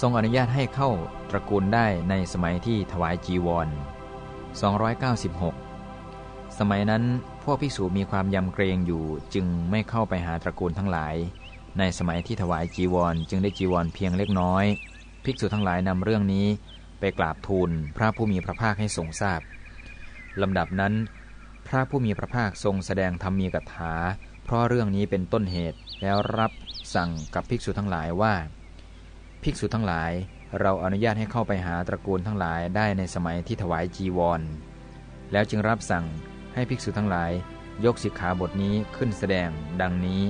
ทรงอนุญาตให้เข้าตระกูลได้ในสมัยที่ถวายจีวร 296 สมัยนั้นพวกภิกษุมีความยำเกรงอยู่จึงไม่เข้าไปหาตระกูลทั้งหลาย ในสมัยที่ถวายจีวร จึงได้จีวรเพียงเล็กน้อย ภิกษุทั้งหลายนำเรื่องนี้ไปกราบทูลพระผู้มีพระภาคให้ทรงทราบลำดับนั้น พระผู้มีพระภาคทรงแสดงธรรมีกถา เพราะเรื่องนี้เป็นต้นเหตุแล้วรับสั่งกับภิกษุทั้งหลายว่า ภิกษุทั้งหลาย เราอนุญาตให้เข้าไปหาตระกูลทั้งหลายได้ในสมัยที่ถวายจีวร แล้วจึงรับสั่งให้ภิกษุทั้งหลาย ยกสิกขาบทนี้ขึ้นแสดงดังนี้